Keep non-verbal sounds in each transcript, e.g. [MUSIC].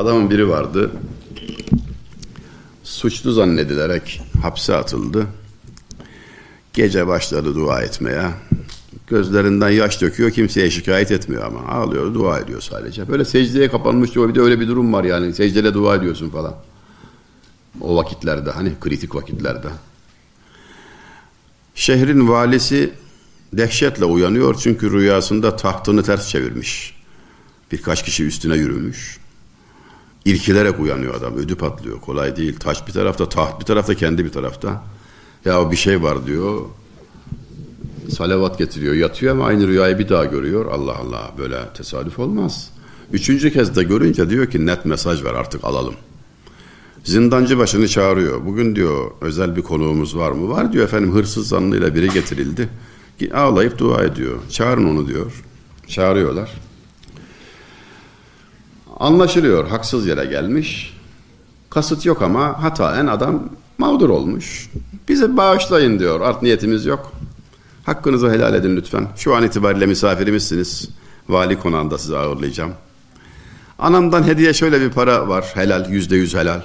Adamın biri vardı. Suçlu zannedilerek hapse atıldı. Gece başladı dua etmeye. Gözlerinden yaş döküyor kimseye şikayet etmiyor ama ağlıyor dua ediyor sadece. Böyle secdeye kapanmış bir de öyle bir durum var yani secdele dua ediyorsun falan. O vakitlerde hani kritik vakitlerde. Şehrin valisi dehşetle uyanıyor çünkü rüyasında tahtını ters çevirmiş. Birkaç kişi üstüne yürümüş. İrkilerek uyanıyor adam. Ödü patlıyor. Kolay değil. Taş bir tarafta, taht bir tarafta, kendi bir tarafta. Ya bir şey var diyor. Salavat getiriyor. Yatıyor ama aynı rüyayı bir daha görüyor. Allah Allah böyle tesadüf olmaz. Üçüncü kez de görünce diyor ki net mesaj ver artık alalım. Zindancı başını çağırıyor. Bugün diyor özel bir konuğumuz var mı? Var diyor efendim hırsız zanlıyla biri getirildi. Ağlayıp dua ediyor. Çağırın onu diyor. Çağırıyorlar. Anlaşılıyor haksız yere gelmiş. Kasıt yok ama hataen adam mağdur olmuş. Bize bağışlayın diyor. Art niyetimiz yok. Hakkınızı helal edin lütfen. Şu an itibariyle misafirimizsiniz. Vali konağında sizi ağırlayacağım. Anamdan hediye şöyle bir para var. Helal, yüzde yüz helal.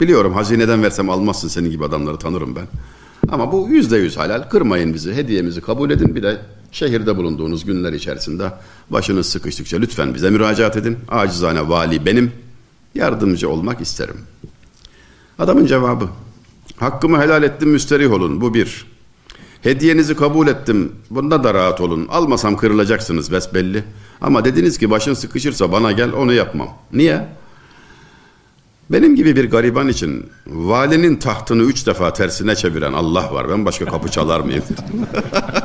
Biliyorum hazineden versem almazsın senin gibi adamları tanırım ben. Ama bu yüzde yüz halal. Kırmayın bizi. Hediyemizi kabul edin. Bir de şehirde bulunduğunuz günler içerisinde başınız sıkıştıkça lütfen bize müracaat edin. Acizane vali benim. Yardımcı olmak isterim. Adamın cevabı. Hakkımı helal ettim müsterih olun. Bu bir. Hediyenizi kabul ettim. Bunda da rahat olun. Almasam kırılacaksınız besbelli. Ama dediniz ki başın sıkışırsa bana gel onu yapmam. Niye? Benim gibi bir gariban için valinin tahtını üç defa tersine çeviren Allah var. Ben başka kapı çalar mıyım? [LAUGHS]